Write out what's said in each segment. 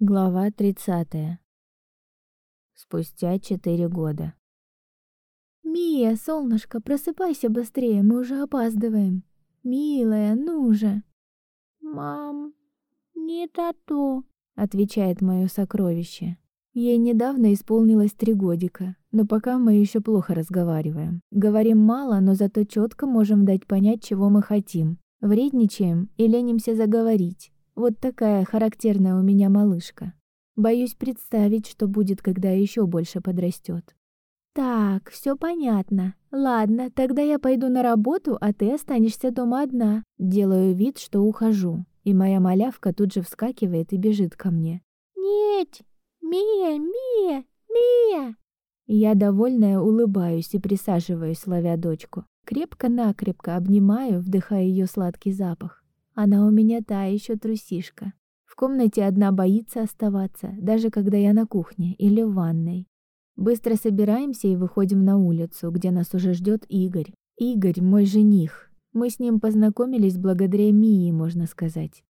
Глава 30. Спустя четыре года. «Мия, солнышко, просыпайся быстрее, мы уже опаздываем. Милая, ну же!» «Мам, не тату», — отвечает мое сокровище. Ей недавно исполнилось три годика, но пока мы еще плохо разговариваем. Говорим мало, но зато четко можем дать понять, чего мы хотим. Вредничаем и ленимся заговорить. Вот такая характерная у меня малышка. Боюсь представить, что будет, когда еще больше подрастет. Так, все понятно. Ладно, тогда я пойду на работу, а ты останешься дома одна. Делаю вид, что ухожу, и моя малявка тут же вскакивает и бежит ко мне. Нет, Мия, Мия, Мия. Я довольная улыбаюсь и присаживаюсь, ловя дочку. Крепко-накрепко обнимаю, вдыхая ее сладкий запах. Она у меня та еще трусишка. В комнате одна боится оставаться, даже когда я на кухне или в ванной. Быстро собираемся и выходим на улицу, где нас уже ждет Игорь. Игорь мой жених. Мы с ним познакомились благодаря Мии, можно сказать.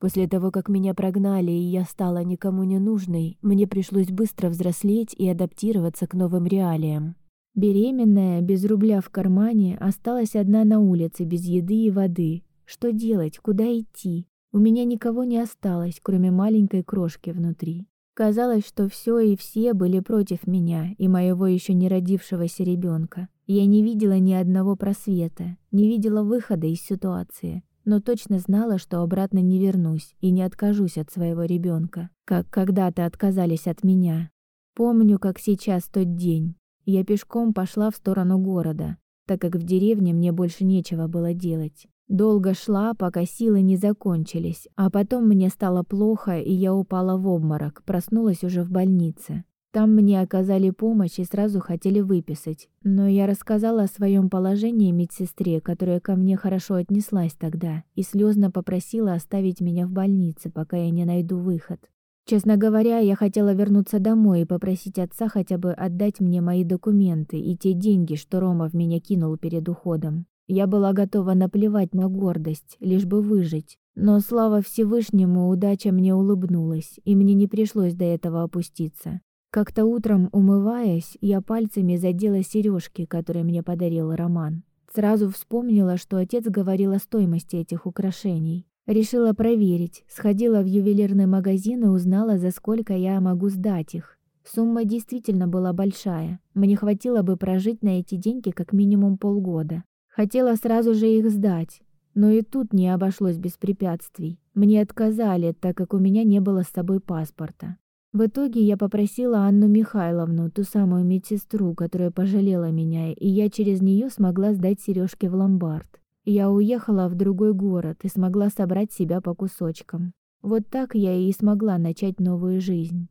После того, как меня прогнали и я стала никому не нужной, мне пришлось быстро взрослеть и адаптироваться к новым реалиям. Беременная, без рубля в кармане, осталась одна на улице без еды и воды, что делать, куда идти? У меня никого не осталось, кроме маленькой крошки внутри. Казалось, что все и все были против меня и моего еще не родившегося ребенка. Я не видела ни одного просвета, не видела выхода из ситуации, но точно знала, что обратно не вернусь и не откажусь от своего ребенка, как когда-то отказались от меня. Помню, как сейчас тот день. Я пешком пошла в сторону города, так как в деревне мне больше нечего было делать. Долго шла, пока силы не закончились, а потом мне стало плохо, и я упала в обморок, проснулась уже в больнице. Там мне оказали помощь и сразу хотели выписать, но я рассказала о своем положении медсестре, которая ко мне хорошо отнеслась тогда, и слезно попросила оставить меня в больнице, пока я не найду выход. Честно говоря, я хотела вернуться домой и попросить отца хотя бы отдать мне мои документы и те деньги, что Рома в меня кинул перед уходом. Я была готова наплевать на гордость, лишь бы выжить. Но слава Всевышнему, удача мне улыбнулась, и мне не пришлось до этого опуститься. Как-то утром, умываясь, я пальцами задела сережки, которые мне подарил Роман. Сразу вспомнила, что отец говорил о стоимости этих украшений. Решила проверить, сходила в ювелирный магазин и узнала, за сколько я могу сдать их. Сумма действительно была большая. Мне хватило бы прожить на эти деньги как минимум полгода. Хотела сразу же их сдать, но и тут не обошлось без препятствий. Мне отказали, так как у меня не было с собой паспорта. В итоге я попросила Анну Михайловну, ту самую медсестру, которая пожалела меня, и я через нее смогла сдать сережки в ломбард. Я уехала в другой город и смогла собрать себя по кусочкам. Вот так я и смогла начать новую жизнь.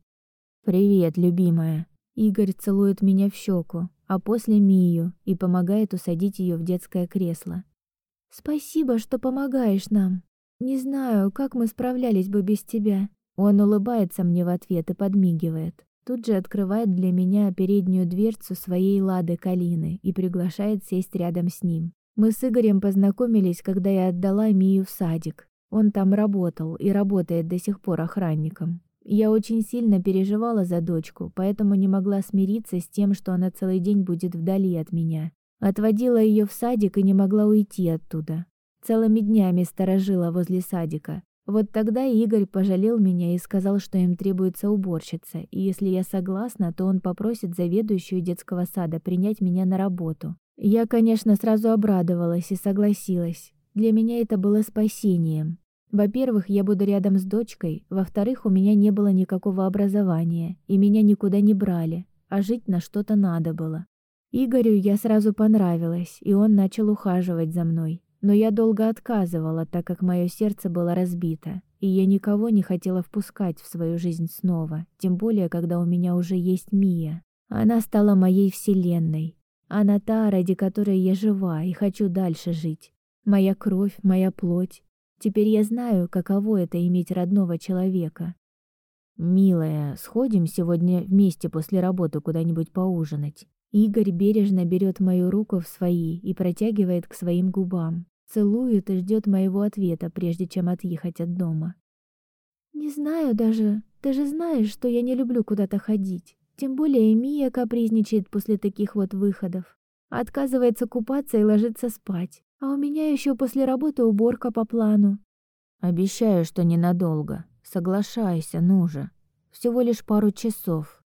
Привет, любимая. Игорь целует меня в щеку, а после Мию и помогает усадить ее в детское кресло. Спасибо, что помогаешь нам. Не знаю, как мы справлялись бы без тебя. Он улыбается мне в ответ и подмигивает. Тут же открывает для меня переднюю дверцу своей Лады Калины и приглашает сесть рядом с ним. Мы с Игорем познакомились, когда я отдала Мию в садик. Он там работал и работает до сих пор охранником. Я очень сильно переживала за дочку, поэтому не могла смириться с тем, что она целый день будет вдали от меня. Отводила ее в садик и не могла уйти оттуда. Целыми днями сторожила возле садика. Вот тогда Игорь пожалел меня и сказал, что им требуется уборщица, и если я согласна, то он попросит заведующую детского сада принять меня на работу. Я, конечно, сразу обрадовалась и согласилась. Для меня это было спасением. Во-первых, я буду рядом с дочкой, во-вторых, у меня не было никакого образования, и меня никуда не брали, а жить на что-то надо было. Игорю я сразу понравилась, и он начал ухаживать за мной. Но я долго отказывала, так как мое сердце было разбито, и я никого не хотела впускать в свою жизнь снова, тем более, когда у меня уже есть Мия. Она стала моей вселенной. Она та, ради которой я жива и хочу дальше жить. Моя кровь, моя плоть, Теперь я знаю, каково это иметь родного человека. Милая, сходим сегодня вместе после работы куда-нибудь поужинать. Игорь бережно берет мою руку в свои и протягивает к своим губам. Целует и ждет моего ответа, прежде чем отъехать от дома. Не знаю даже. Ты же знаешь, что я не люблю куда-то ходить. Тем более Мия капризничает после таких вот выходов. Отказывается купаться и ложится спать. А у меня еще после работы уборка по плану. Обещаю, что ненадолго. Соглашайся, ну же. Всего лишь пару часов.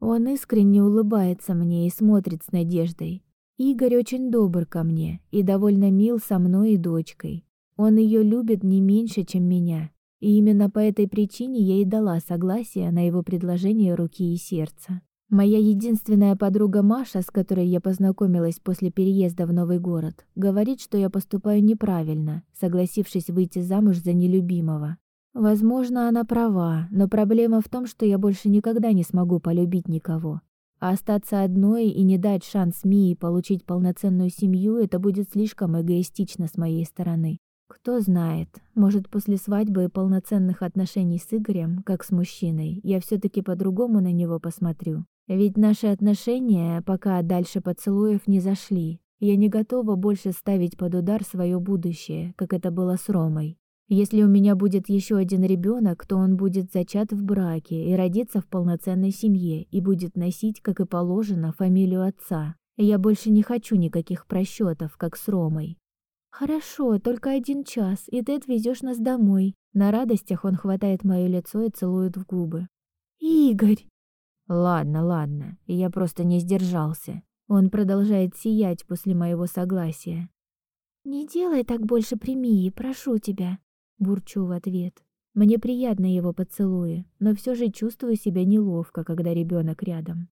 Он искренне улыбается мне и смотрит с надеждой. Игорь очень добр ко мне и довольно мил со мной и дочкой. Он ее любит не меньше, чем меня. И именно по этой причине я и дала согласие на его предложение руки и сердца. Моя единственная подруга Маша, с которой я познакомилась после переезда в новый город, говорит, что я поступаю неправильно, согласившись выйти замуж за нелюбимого. Возможно, она права, но проблема в том, что я больше никогда не смогу полюбить никого. А остаться одной и не дать шанс Мии получить полноценную семью это будет слишком эгоистично с моей стороны. Кто знает, может, после свадьбы и полноценных отношений с Игорем, как с мужчиной, я все таки по-другому на него посмотрю. Ведь наши отношения пока дальше поцелуев не зашли. Я не готова больше ставить под удар свое будущее, как это было с Ромой. Если у меня будет еще один ребенок, то он будет зачат в браке и родится в полноценной семье и будет носить, как и положено, фамилию отца. Я больше не хочу никаких просчетов, как с Ромой. Хорошо, только один час, и ты отвезешь нас домой. На радостях он хватает мое лицо и целует в губы. Игорь, Ладно, ладно, я просто не сдержался. Он продолжает сиять после моего согласия. Не делай так больше при Мии, прошу тебя, бурчу в ответ. Мне приятно его поцелуи, но все же чувствую себя неловко, когда ребенок рядом.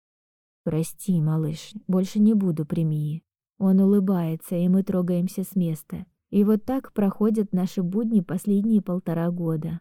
Прости, малыш, больше не буду при Мии. Он улыбается, и мы трогаемся с места. И вот так проходят наши будни последние полтора года.